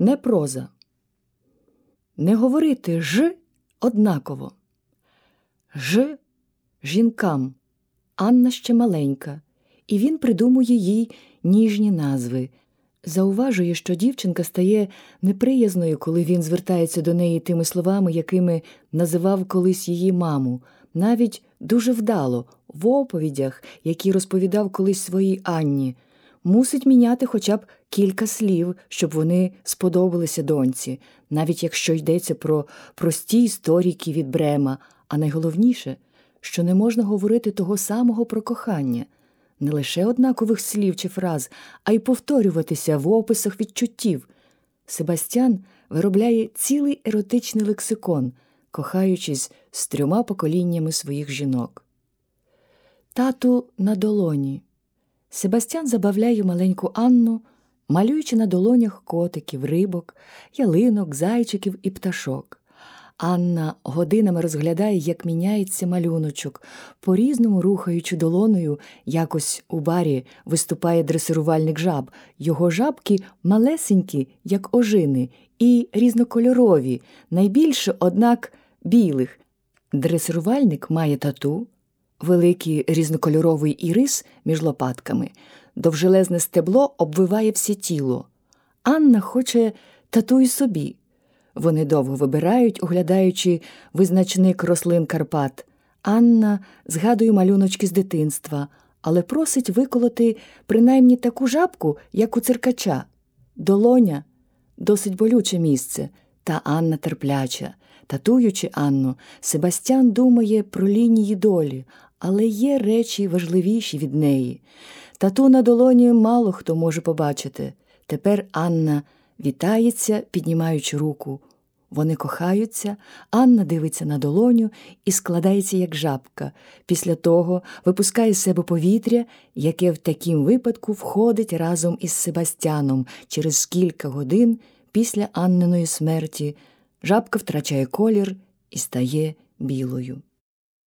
Не проза. Не говорити ж однаково. Ж жінкам. Анна ще маленька, і він придумує їй ніжні назви. Зауважує, що дівчинка стає неприязною, коли він звертається до неї тими словами, якими називав колись її маму, навіть дуже вдало, в оповідях, які розповідав колись своїй Анні, мусить міняти хоча б кілька слів, щоб вони сподобалися доньці, навіть якщо йдеться про прості історії від Брема, а найголовніше, що не можна говорити того самого про кохання не лише однакових слів чи фраз, а й повторюватися в описах відчуттів. Себастьян виробляє цілий еротичний лексикон, кохаючись з трьома поколіннями своїх жінок. Тату на долоні. Себастьян забавляє маленьку Анну, малюючи на долонях котиків, рибок, ялинок, зайчиків і пташок. Анна годинами розглядає, як міняється малюночок, по різному рухаючи долоною, якось у барі виступає дресирувальник жаб. Його жабки малесенькі, як ожини, і різнокольорові, найбільше, однак, білих. Дресирувальник має тату, великий різнокольоровий ірис між лопатками, довжелезне стебло обвиває все тіло. Анна хоче тату й собі. Вони довго вибирають, оглядаючи визначник рослин Карпат. Анна згадує малюночки з дитинства, але просить виколоти принаймні таку жабку, як у циркача. Долоня досить болюче місце, та Анна терпляча. Татуючи Анну, Себастьян думає про лінії долі, але є речі важливіші від неї. Тату на долоні мало хто може побачити. Тепер Анна вітається, піднімаючи руку. Вони кохаються, Анна дивиться на долоню і складається, як жабка. Після того випускає з себе повітря, яке в таким випадку входить разом із Себастьяном через кілька годин після Анниної смерті. Жабка втрачає колір і стає білою.